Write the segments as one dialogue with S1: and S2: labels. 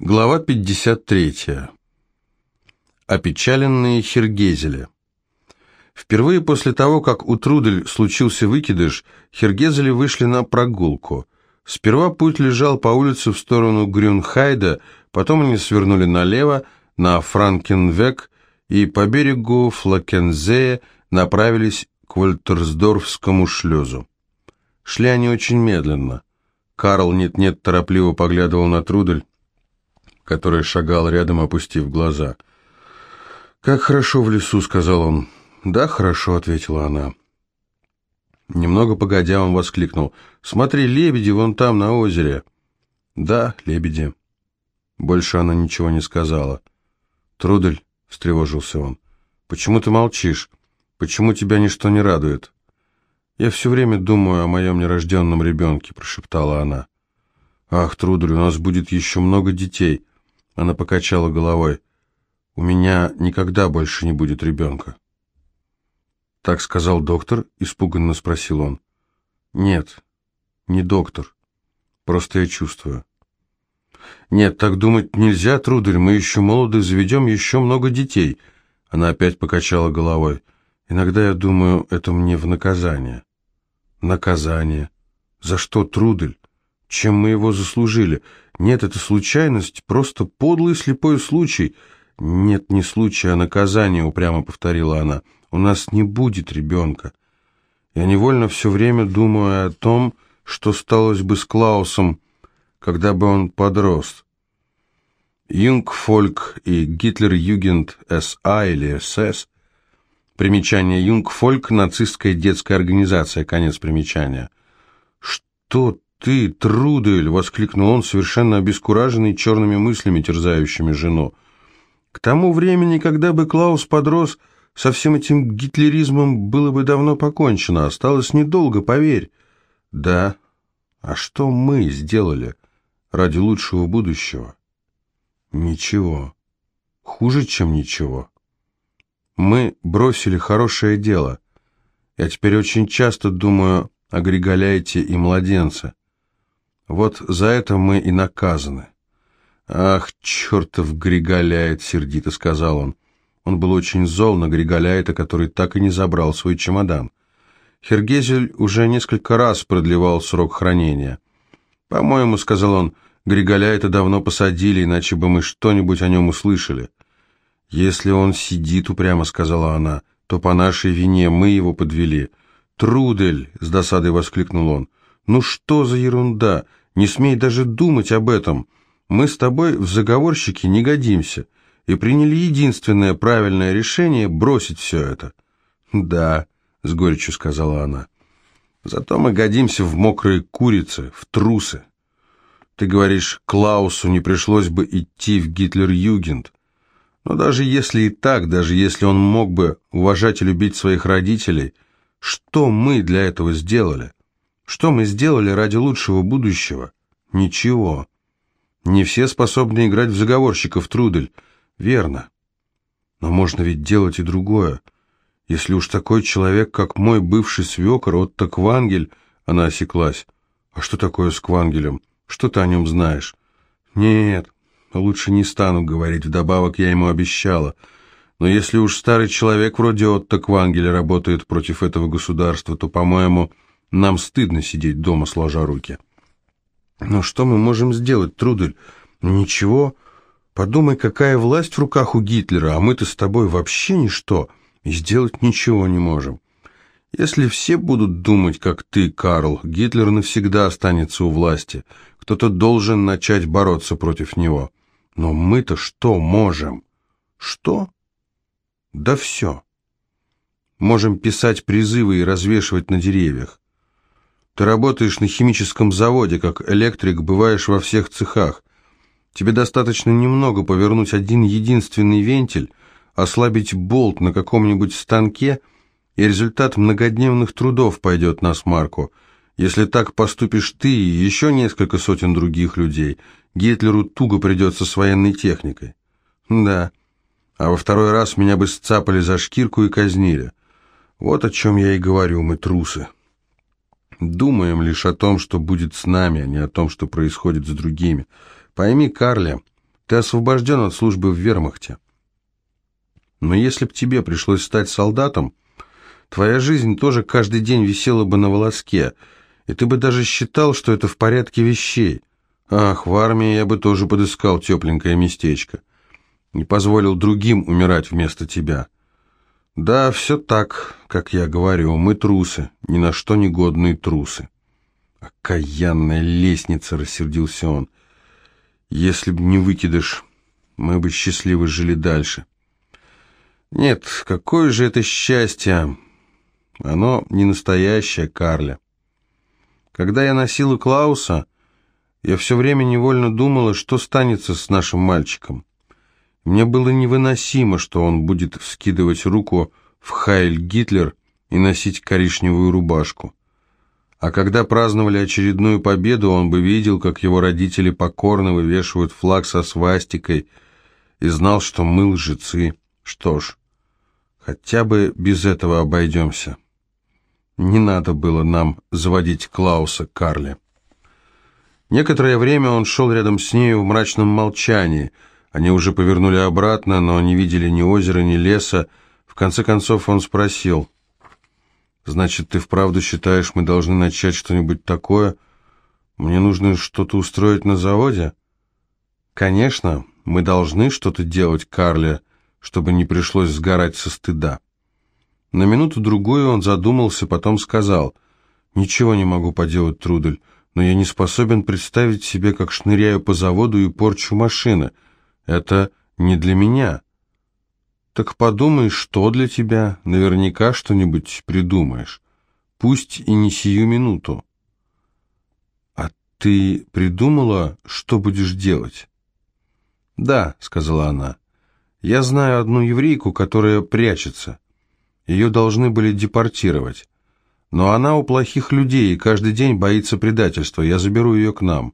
S1: Глава 53. Опечаленные Хергезели. Впервые после того, как у Трудель случился выкидыш, Хергезели вышли на прогулку. Сперва путь лежал по улице в сторону Грюнхайда, потом они свернули налево, на Франкенвек, и по берегу Флакензея направились к Вольтерсдорфскому шлюзу. Шли они очень медленно. Карл нет-нет торопливо поглядывал на Трудель, который шагал рядом, опустив глаза. «Как хорошо в лесу», — сказал он. «Да, хорошо», — ответила она. Немного погодя, он воскликнул. «Смотри, лебеди вон там, на озере». «Да, лебеди». Больше она ничего не сказала. «Трудель», — встревожился он, — «почему ты молчишь? Почему тебя ничто не радует?» «Я все время думаю о моем нерожденном ребенке», — прошептала она. «Ах, Трудель, у нас будет еще много детей». Она покачала головой. «У меня никогда больше не будет ребенка». «Так сказал доктор?» — испуганно спросил он. «Нет, не доктор. Просто я чувствую». «Нет, так думать нельзя, Трудель, мы еще молоды, заведем еще много детей». Она опять покачала головой. «Иногда я думаю, это мне в наказание». «Наказание? За что, Трудель? Чем мы его заслужили? Нет, это случайность, просто подлый слепой случай. Нет, не случай, а наказание, упрямо повторила она. У нас не будет ребенка. Я невольно все время думаю о том, что сталось бы с Клаусом, когда бы он подрос. Юнгфольк и Гитлер-Югент СА или СС. Примечание Юнгфольк – нацистская детская организация, конец примечания. Что «Ты, Трудель!» — воскликнул он, совершенно обескураженный черными мыслями, терзающими жену. «К тому времени, когда бы Клаус подрос, со всем этим гитлеризмом было бы давно покончено. Осталось недолго, поверь». «Да. А что мы сделали ради лучшего будущего?» «Ничего. Хуже, чем ничего. Мы бросили хорошее дело. Я теперь очень часто думаю о Григоляйте и младенце». Вот за это мы и наказаны. Ах, чертов Григоляет, сердито сказал он. Он был очень зол на Григоляета, который так и не забрал свой чемодан. Хергезель уже несколько раз продлевал срок хранения. «По-моему, — сказал он, — Григоляета давно посадили, иначе бы мы что-нибудь о нем услышали». «Если он сидит, — упрямо сказала она, — то по нашей вине мы его подвели». «Трудель!» — с досадой воскликнул он. «Ну что за ерунда? Не смей даже думать об этом. Мы с тобой в заговорщики не годимся и приняли единственное правильное решение бросить все это». «Да», — с горечью сказала она. «Зато мы годимся в мокрые курицы, в трусы. Ты говоришь, Клаусу не пришлось бы идти в Гитлер-Югент. Но даже если и так, даже если он мог бы уважать и любить своих родителей, что мы для этого сделали?» Что мы сделали ради лучшего будущего? Ничего. Не все способны играть в заговорщиков, Трудель. Верно. Но можно ведь делать и другое. Если уж такой человек, как мой бывший свекор, Отто Квангель, она осеклась. А что такое с Квангелем? Что ты о нем знаешь? Нет, лучше не стану говорить, вдобавок я ему обещала. Но если уж старый человек вроде Отто Квангеля работает против этого государства, то, по-моему, нам стыдно сидеть дома, сложа руки. Но что мы можем сделать, Трудель? Ничего. Подумай, какая власть в руках у Гитлера, а мы-то с тобой вообще ничто, и сделать ничего не можем. Если все будут думать, как ты, Карл, Гитлер навсегда останется у власти. Кто-то должен начать бороться против него. Но мы-то что можем? Что? Да все. Можем писать призывы и развешивать на деревьях. Ты работаешь на химическом заводе, как электрик, бываешь во всех цехах. Тебе достаточно немного повернуть один единственный вентиль, ослабить болт на каком-нибудь станке, и результат многодневных трудов пойдет на смарку. Если так поступишь ты и еще несколько сотен других людей, Гитлеру туго придется с военной техникой. Да, а во второй раз меня бы сцапали за шкирку и казнили. Вот о чем я и говорю, мы трусы. Думаем лишь о том, что будет с нами, а не о том, что происходит с другими. Пойми, Карли, Ты освобожден от службы в вермахте. Но если б тебе пришлось стать солдатом, твоя жизнь тоже каждый день висела бы на волоске, и ты бы даже считал, что это в порядке вещей. Ах, в армии я бы тоже подыскал тепленькое местечко. Не позволил другим умирать вместо тебя. Да, все так, как я говорю, мы трусы, ни на что не годные трусы. Окаянная лестница, рассердился он. Если б не выкидыш, мы бы счастливо жили дальше. Нет, какое же это счастье! Оно не настоящее, Карля. Когда я носила Клауса, я все время невольно думала, что станется с нашим мальчиком. Мне было невыносимо, что он будет вскидывать руку в Хайль Гитлер и носить коричневую рубашку. А когда праздновали очередную победу, он бы видел, как его родители покорно вывешивают флаг со свастикой, и знал, что мы лжецы. Что ж, хотя бы без этого обойдемся. Не надо было нам заводить Клауса Карли. Некоторое время он шел рядом с нею в мрачном молчании. Они уже повернули обратно, но не видели ни озера, ни леса. В конце концов он спросил, «Значит, ты вправду считаешь, мы должны начать что-нибудь такое? Мне нужно что-то устроить на заводе?» «Конечно, мы должны что-то делать, Карли, чтобы не пришлось сгорать со стыда». На минуту-другую он задумался, потом сказал, «Ничего не могу поделать, Трудель но я не способен представить себе, как шныряю по заводу и порчу машины. Это не для меня. Так подумай, что для тебя, наверняка что-нибудь придумаешь. Пусть и не сию минуту. А ты придумала, что будешь делать? Да, сказала она. Я знаю одну еврейку, которая прячется. Ее должны были депортировать. Но она у плохих людей и каждый день боится предательства. Я заберу ее к нам».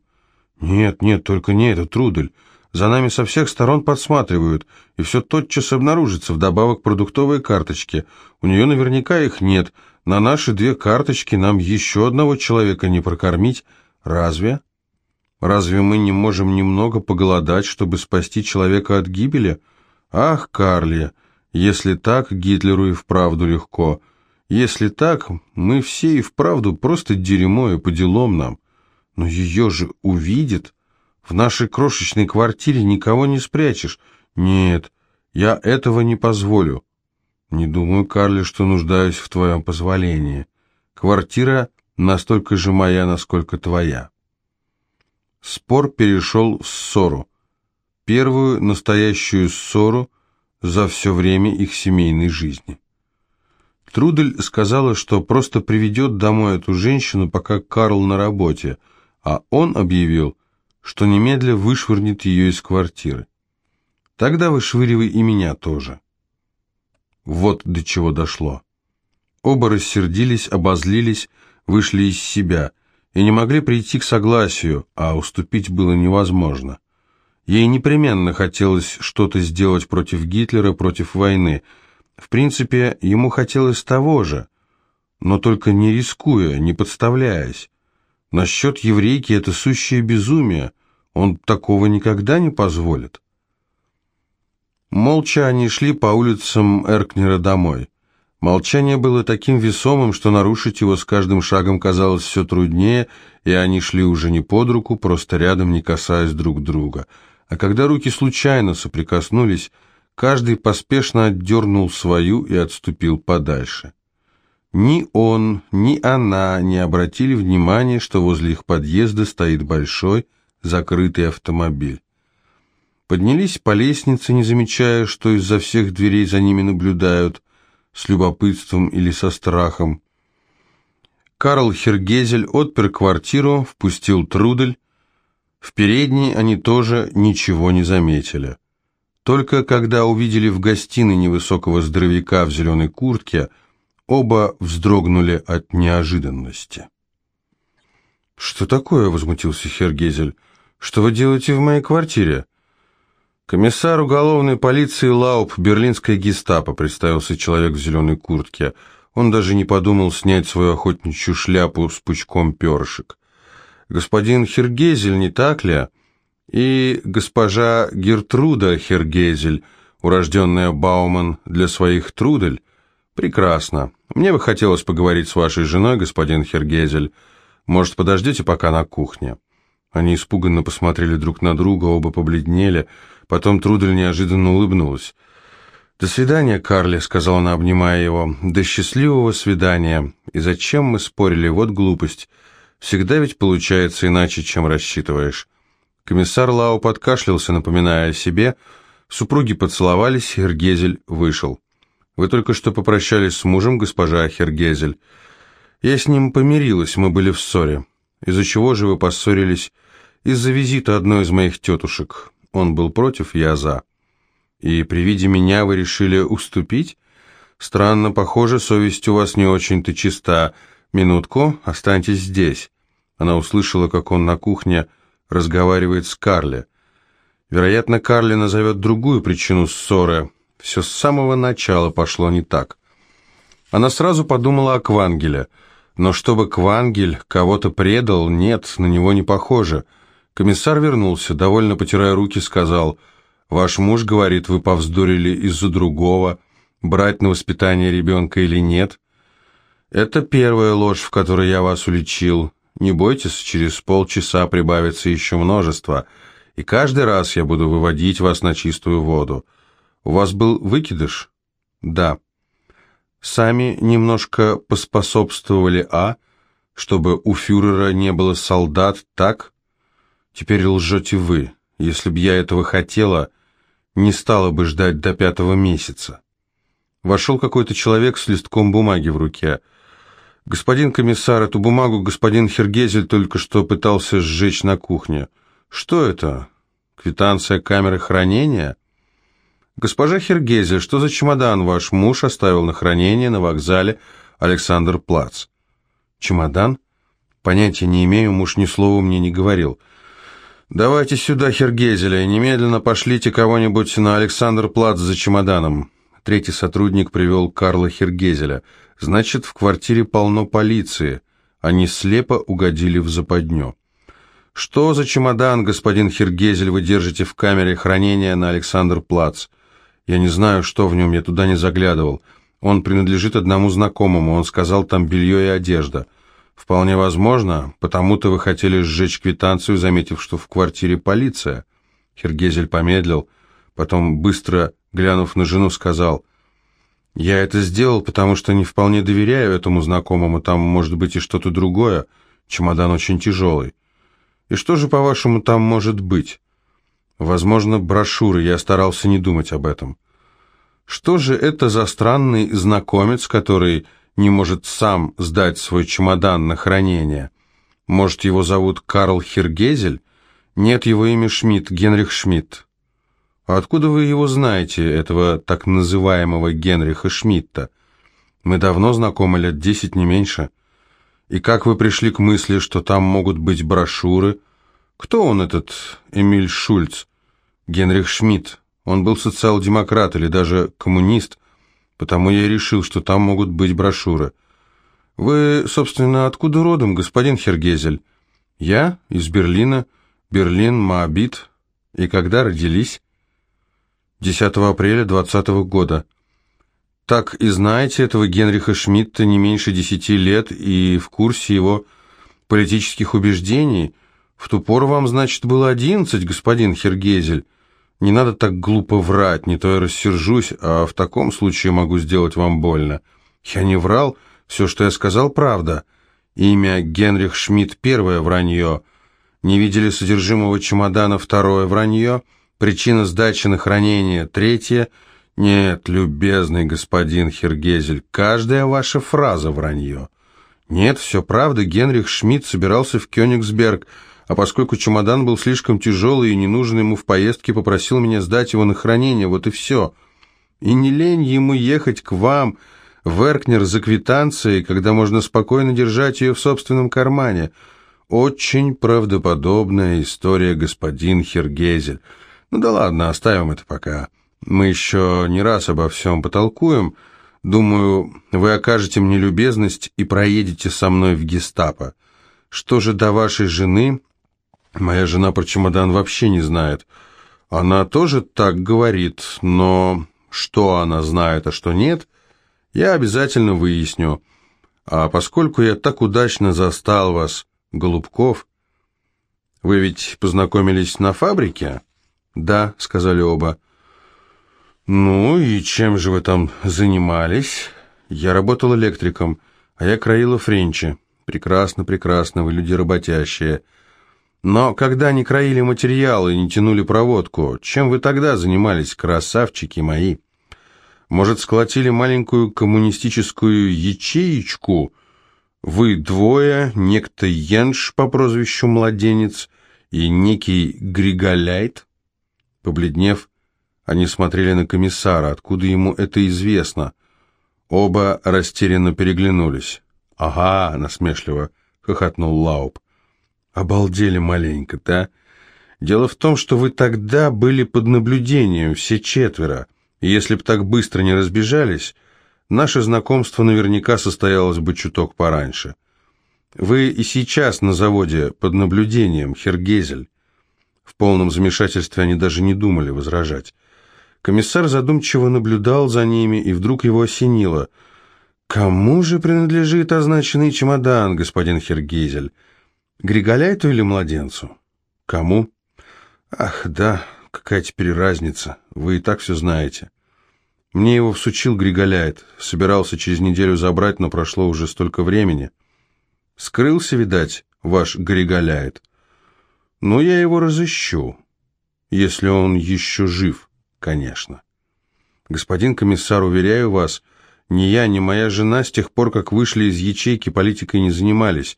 S1: «Нет, нет, только не это, Трудель. За нами со всех сторон подсматривают, и все тотчас обнаружится, вдобавок продуктовые карточки. У нее наверняка их нет. На наши две карточки нам еще одного человека не прокормить. Разве? Разве мы не можем немного поголодать, чтобы спасти человека от гибели? Ах, Карли, если так, Гитлеру и вправду легко». Если так, мы все и вправду просто дерьмо и по делам нам. Но ее же увидит. В нашей крошечной квартире никого не спрячешь. Нет, я этого не позволю. Не думаю, Карли, что нуждаюсь в твоем позволении. Квартира настолько же моя, насколько твоя. Спор перешел в ссору. Первую настоящую ссору за все время их семейной жизни. Трудель сказала, что просто приведет домой эту женщину, пока Карл на работе, а он объявил, что немедля вышвырнет ее из квартиры. Тогда вышвыривай и меня тоже. Вот до чего дошло. Оба рассердились, обозлились, вышли из себя и не могли прийти к согласию, а уступить было невозможно. Ей непременно хотелось что-то сделать против Гитлера, против войны – в принципе, ему хотелось того же, но только не рискуя, не подставляясь. Насчет еврейки это сущее безумие, он такого никогда не позволит. Молча они шли по улицам Эркнера домой. Молчание было таким весомым, что нарушить его с каждым шагом казалось все труднее, и они шли уже не под руку, просто рядом, не касаясь друг друга. А когда руки случайно соприкоснулись, Каждый поспешно отдернул свою и отступил подальше. Ни он, ни она не обратили внимания, что возле их подъезда стоит большой закрытый автомобиль. Поднялись по лестнице, не замечая, что из-за всех дверей за ними наблюдают, с любопытством или со страхом. Карл Хергезель отпер квартиру, впустил Трудель. В передней они тоже ничего не заметили. Только когда увидели в гостиной невысокого здоровяка в зеленой куртке, оба вздрогнули от неожиданности. «Что такое?» — возмутился Хергезель. «Что вы делаете в моей квартире?» «Комиссар уголовной полиции Лауп, берлинская гестапо», — представился человек в зеленой куртке. Он даже не подумал снять свою охотничью шляпу с пучком перышек. «Господин Хергезель, не так ли?» И госпожа Гертруда Хергезель, урожденная Бауман для своих Трудель, прекрасно. Мне бы хотелось поговорить с вашей женой, господин Хергезель. Может, подождете пока на кухне?» Они испуганно посмотрели друг на друга, оба побледнели. Потом Трудель неожиданно улыбнулась. «До свидания, Карли», — сказала она, обнимая его. «До счастливого свидания. И зачем мы спорили? Вот глупость. Всегда ведь получается иначе, чем рассчитываешь». Комиссар Лау подкашлялся, напоминая о себе. Супруги поцеловались, Хергезель вышел. «Вы только что попрощались с мужем, госпожа Хергезель?» «Я с ним помирилась, мы были в ссоре». «Из-за чего же вы поссорились?» «Из-за визита одной из моих тетушек. Он был против, я за». «И при виде меня вы решили уступить?» «Странно, похоже, совесть у вас не очень-то чиста. Минутку, останьтесь здесь». Она услышала, как он на кухне разговаривает с Карли. Вероятно, Карли назовет другую причину ссоры. Все с самого начала пошло не так. Она сразу подумала о Квангеле. Но чтобы Квангель кого-то предал, нет, на него не похоже. Комиссар вернулся, довольно потирая руки, сказал, «Ваш муж говорит, вы повздорили из-за другого, брать на воспитание ребенка или нет?» «Это первая ложь, в которой я вас уличил. Не бойтесь, через полчаса прибавится еще множество, и каждый раз я буду выводить вас на чистую воду. У вас был выкидыш? Да. Сами немножко поспособствовали А, чтобы у фюрера не было солдат, так? Теперь лжете вы. Если б я этого хотела, не стала бы ждать до пятого месяца. Вошел какой-то человек с листком бумаги в руке – «Господин комиссар, эту бумагу господин Хергезель только что пытался сжечь на кухне. Что это? Квитанция камеры хранения?» «Госпожа Хергезель, что за чемодан ваш муж оставил на хранение на вокзале Александр Плац?» «Чемодан? Понятия не имею, муж ни слова мне не говорил». «Давайте сюда Хергезеля и немедленно пошлите кого-нибудь на Александр Плац за чемоданом». Третий сотрудник привел Карла Хергезеля – Значит, в квартире полно полиции. Они слепо угодили в западню. «Что за чемодан, господин Хергезель, вы держите в камере хранения на Александр-Плац? Я не знаю, что в нем, я туда не заглядывал. Он принадлежит одному знакомому, он сказал, там белье и одежда. Вполне возможно, потому-то вы хотели сжечь квитанцию, заметив, что в квартире полиция». Хергезель помедлил, потом, быстро глянув на жену, сказал, я это сделал, потому что не вполне доверяю этому знакомому, там может быть и что-то другое. Чемодан очень тяжелый. И что же, по-вашему, там может быть? Возможно, брошюры, я старался не думать об этом. Что же это за странный знакомец, который не может сам сдать свой чемодан на хранение? Может, его зовут Карл Хергезель? Нет, его имя Шмидт, Генрих Шмидт. А откуда вы его знаете, этого так называемого Генриха Шмидта? Мы давно знакомы, лет десять, не меньше. И как вы пришли к мысли, что там могут быть брошюры? Кто он, этот Эмиль Шульц? Генрих Шмидт. Он был социал-демократ или даже коммунист, потому я решил, что там могут быть брошюры. Вы, собственно, откуда родом, господин Хергезель? Я из Берлина, Берлин, Моабит. И когда родились? 10 апреля 20 года. Так и знаете этого Генриха Шмидта не меньше десяти лет и в курсе его политических убеждений. В ту пору вам, значит, было одиннадцать, господин Хергезель. Не надо так глупо врать, не то я рассержусь, а в таком случае могу сделать вам больно. Я не врал, все, что я сказал, правда. Имя Генрих Шмидт – первое вранье. Не видели содержимого чемодана – второе вранье – Причина сдачи на хранение третья. Нет, любезный господин Хергезель, каждая ваша фраза вранье. Нет, все правда, Генрих Шмидт собирался в Кёнигсберг, а поскольку чемодан был слишком тяжелый и не нужен ему в поездке, попросил меня сдать его на хранение, вот и все. И не лень ему ехать к вам, в Эркнер, за квитанцией, когда можно спокойно держать ее в собственном кармане. Очень правдоподобная история, господин Хергезель. Ну да ладно, оставим это пока. Мы еще не раз обо всем потолкуем. Думаю, вы окажете мне любезность и проедете со мной в гестапо. Что же до вашей жены? Моя жена про чемодан вообще не знает. Она тоже так говорит, но что она знает, а что нет, я обязательно выясню. А поскольку я так удачно застал вас, Голубков, вы ведь познакомились на фабрике? Да, сказали оба. Ну и чем же вы там занимались? Я работал электриком, а я краила френчи. Прекрасно, прекрасно, вы люди работящие. Но когда не краили материалы, не тянули проводку, чем вы тогда занимались, красавчики мои? Может, сколотили маленькую коммунистическую ячеечку? Вы двое, некто Янш по прозвищу Младенец и некий Григоляйт? Побледнев, они смотрели на комиссара, откуда ему это известно. Оба растерянно переглянулись. «Ага», — насмешливо хохотнул Лауб. Обалдели маленько-то, а? Дело в том, что вы тогда были под наблюдением, все четверо, и если б так быстро не разбежались, наше знакомство наверняка состоялось бы чуток пораньше. Вы и сейчас на заводе под наблюдением, Хергезель. В полном замешательстве они даже не думали возражать. Комиссар задумчиво наблюдал за ними, и вдруг его осенило. «Кому же принадлежит означенный чемодан, господин Хергезель?» Григоляйту или младенцу? Кому? Ах, да, какая теперь разница, вы и так все знаете. Мне его всучил Григоляйт, собирался через неделю забрать, но прошло уже столько времени. Скрылся, видать, ваш Григоляйт. Но я его разыщу, если он еще жив, конечно. Господин комиссар, уверяю вас, ни я, ни моя жена с тех пор, как вышли из ячейки, политикой не занимались,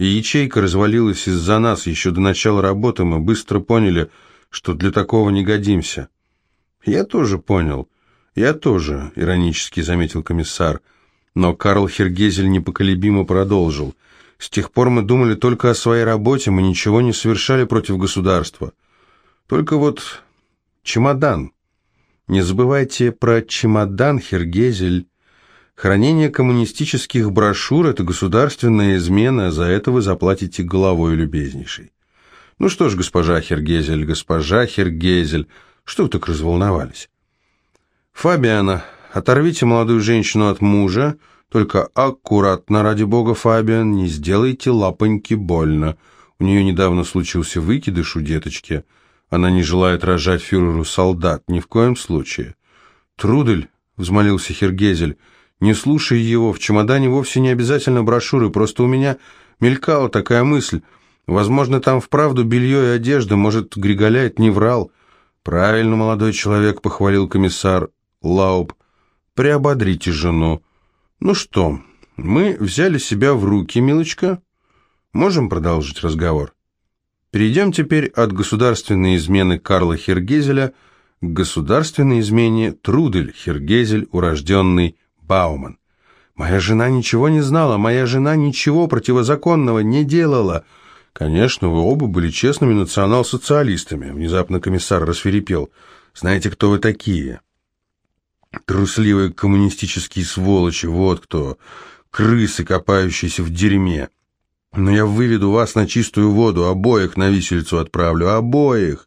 S1: и ячейка развалилась из-за нас еще до начала работы, мы быстро поняли, что для такого не годимся. Я тоже понял. Я тоже, иронически заметил комиссар. Но Карл Хергезель непоколебимо продолжил. С тех пор мы думали только о своей работе, мы ничего не совершали против государства. Только вот чемодан. Не забывайте про чемодан, Хергезель. Хранение коммунистических брошюр – это государственная измена, за это вы заплатите головой, любезнейший. Ну что ж, госпожа Хергезель, госпожа Хергезель, что вы так разволновались? Фабиана, оторвите молодую женщину от мужа, только аккуратно, ради бога, Фабиан, не сделайте лапоньки больно. У нее недавно случился выкидыш у деточки. Она не желает рожать фюреру солдат, ни в коем случае. Трудель, взмолился Хергезель, — не слушай его, в чемодане вовсе не обязательно брошюры, просто у меня мелькала такая мысль. Возможно, там вправду белье и одежда, может, Григоляет не врал. Правильно, молодой человек, похвалил комиссар Лауб. Приободрите жену. Ну что, мы взяли себя в руки, милочка. Можем продолжить разговор? Перейдем теперь от государственной измены Карла Хергезеля к государственной измене Трудель Хергезель, урожденный Бауман. «Моя жена ничего не знала, моя жена ничего противозаконного не делала». «Конечно, вы оба были честными национал-социалистами», — внезапно комиссар рассверепел. «Знаете, кто вы такие?» «Трусливые коммунистические сволочи, вот кто. Крысы, копающиеся в дерьме. Но я выведу вас на чистую воду, обоих на висельцу отправлю, обоих.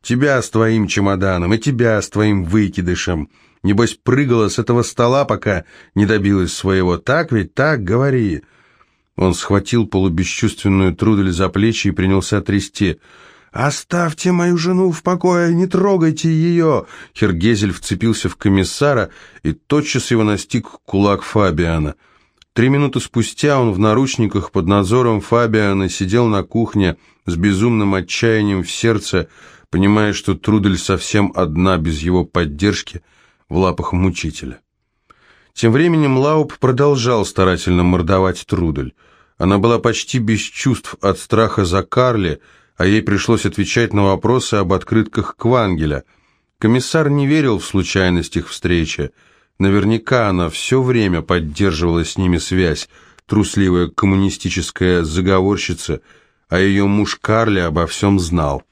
S1: Тебя с твоим чемоданом и тебя с твоим выкидышем. Небось, прыгала с этого стола, пока не добилась своего. Так ведь, так, говори». Он схватил полубесчувственную Трудель за плечи и принялся трясти. «Оставьте мою жену в покое, не трогайте ее!» Хергезель вцепился в комиссара, и тотчас его настиг кулак Фабиана. Три минуты спустя он в наручниках под надзором Фабиана сидел на кухне с безумным отчаянием в сердце, понимая, что Трудель совсем одна без его поддержки – в лапах мучителя. Тем временем Лауб продолжал старательно мордовать Трудель. Она была почти без чувств от страха за Карли, а ей пришлось отвечать на вопросы об открытках Квангеля. Комиссар не верил в случайность их встречи. Наверняка она все время поддерживала с ними связь, трусливая коммунистическая заговорщица, а ее муж Карли обо всем знал.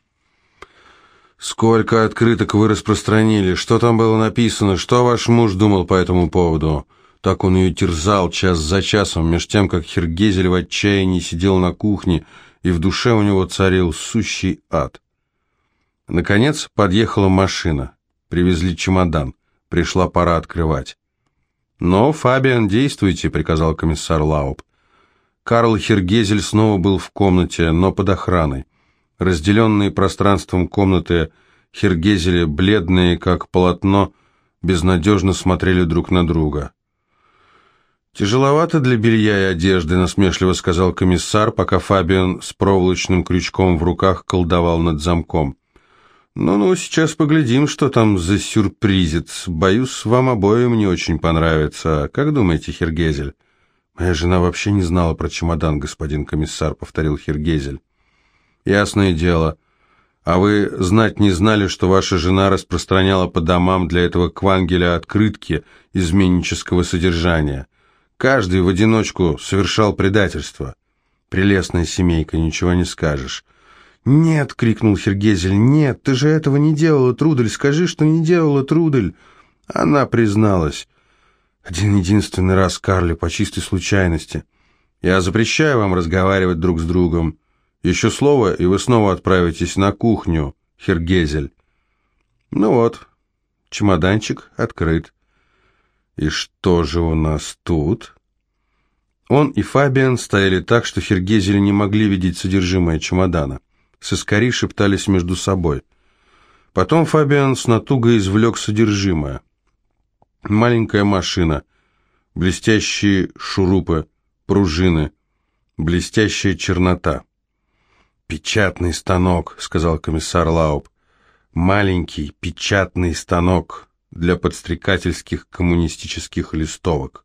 S1: «Сколько открыток вы распространили? Что там было написано? Что ваш муж думал по этому поводу?» Так он ее терзал час за часом, меж тем, как Хергезель в отчаянии сидел на кухне и в душе у него царил сущий ад. Наконец подъехала машина, привезли чемодан, пришла пора открывать. «Но, Фабиан, действуйте», — приказал комиссар Лауп. Карл Хергезель снова был в комнате, но под охраной. Разделенные пространством комнаты Хергезели, бледные, как полотно, безнадежно смотрели друг на друга. «Тяжеловато для белья и одежды», — насмешливо сказал комиссар, пока Фабиан с проволочным крючком в руках колдовал над замком. «Ну-ну, сейчас поглядим, что там за сюрпризец. Боюсь, вам обоим не очень понравится. Как думаете, Хергезель?» «Моя жена вообще не знала про чемодан, господин комиссар», — повторил Хергезель. «Ясное дело. А вы знать не знали, что ваша жена распространяла по домам для этого квангеля открытки изменнического содержания?» Каждый в одиночку совершал предательство. Прелестная семейка, ничего не скажешь. «Нет!» — крикнул Хергезель. «Нет, ты же этого не делала, Трудель! Скажи, что не делала, Трудель!» Она призналась. Один-единственный раз, Карли, по чистой случайности. Я запрещаю вам разговаривать друг с другом. Еще слово, и вы снова отправитесь на кухню, Хергезель. Ну вот, чемоданчик открыт. «И что же у нас тут?» Он и Фабиан стояли так, что Хергезели не могли видеть содержимое чемодана. Сыскари шептались между собой. Потом Фабиан с натугой извлек содержимое. Маленькая машина, блестящие шурупы, пружины, блестящая чернота. «Печатный станок», — сказал комиссар Лауб. «Маленький печатный станок для подстрекательских коммунистических листовок.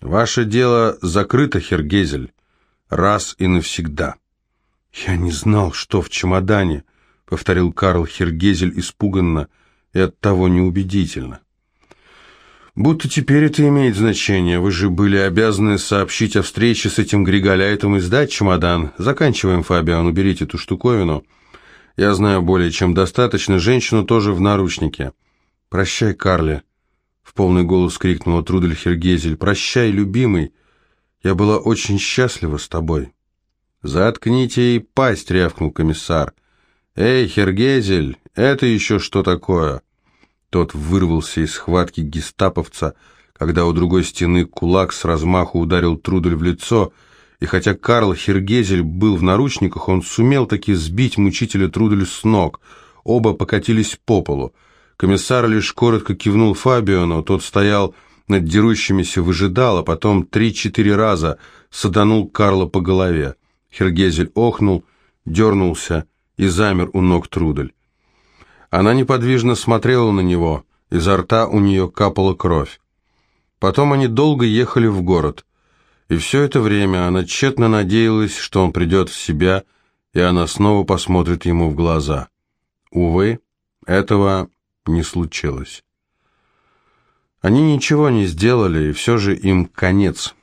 S1: Ваше дело закрыто, Хергезель, раз и навсегда. Я не знал, что в чемодане, повторил Карл Хергезель испуганно и оттого неубедительно. Будто теперь это имеет значение. Вы же были обязаны сообщить о встрече с этим Григоляйтом и сдать чемодан. Заканчиваем, Фабиан, уберите эту штуковину. Я знаю более чем достаточно. Женщину тоже в наручнике. «Прощай, Карли!» — в полный голос крикнула Трудель Хергезель. «Прощай, любимый! Я была очень счастлива с тобой!» «Заткните ей пасть!» — рявкнул комиссар. «Эй, Хергезель, это еще что такое?» Тот вырвался из схватки гестаповца, когда у другой стены кулак с размаху ударил Трудель в лицо, и хотя Карл Хергезель был в наручниках, он сумел таки сбить мучителя Трудель с ног. Оба покатились по полу. Комиссар лишь коротко кивнул Фабиону, тот стоял над дерущимися, выжидал, а потом три-четыре раза саданул Карла по голове. Хергезель охнул, дернулся и замер у ног Трудель. Она неподвижно смотрела на него, изо рта у нее капала кровь. Потом они долго ехали в город, и все это время она тщетно надеялась, что он придет в себя, и она снова посмотрит ему в глаза. Увы, этого не случилось. Они ничего не сделали, и все же им конец.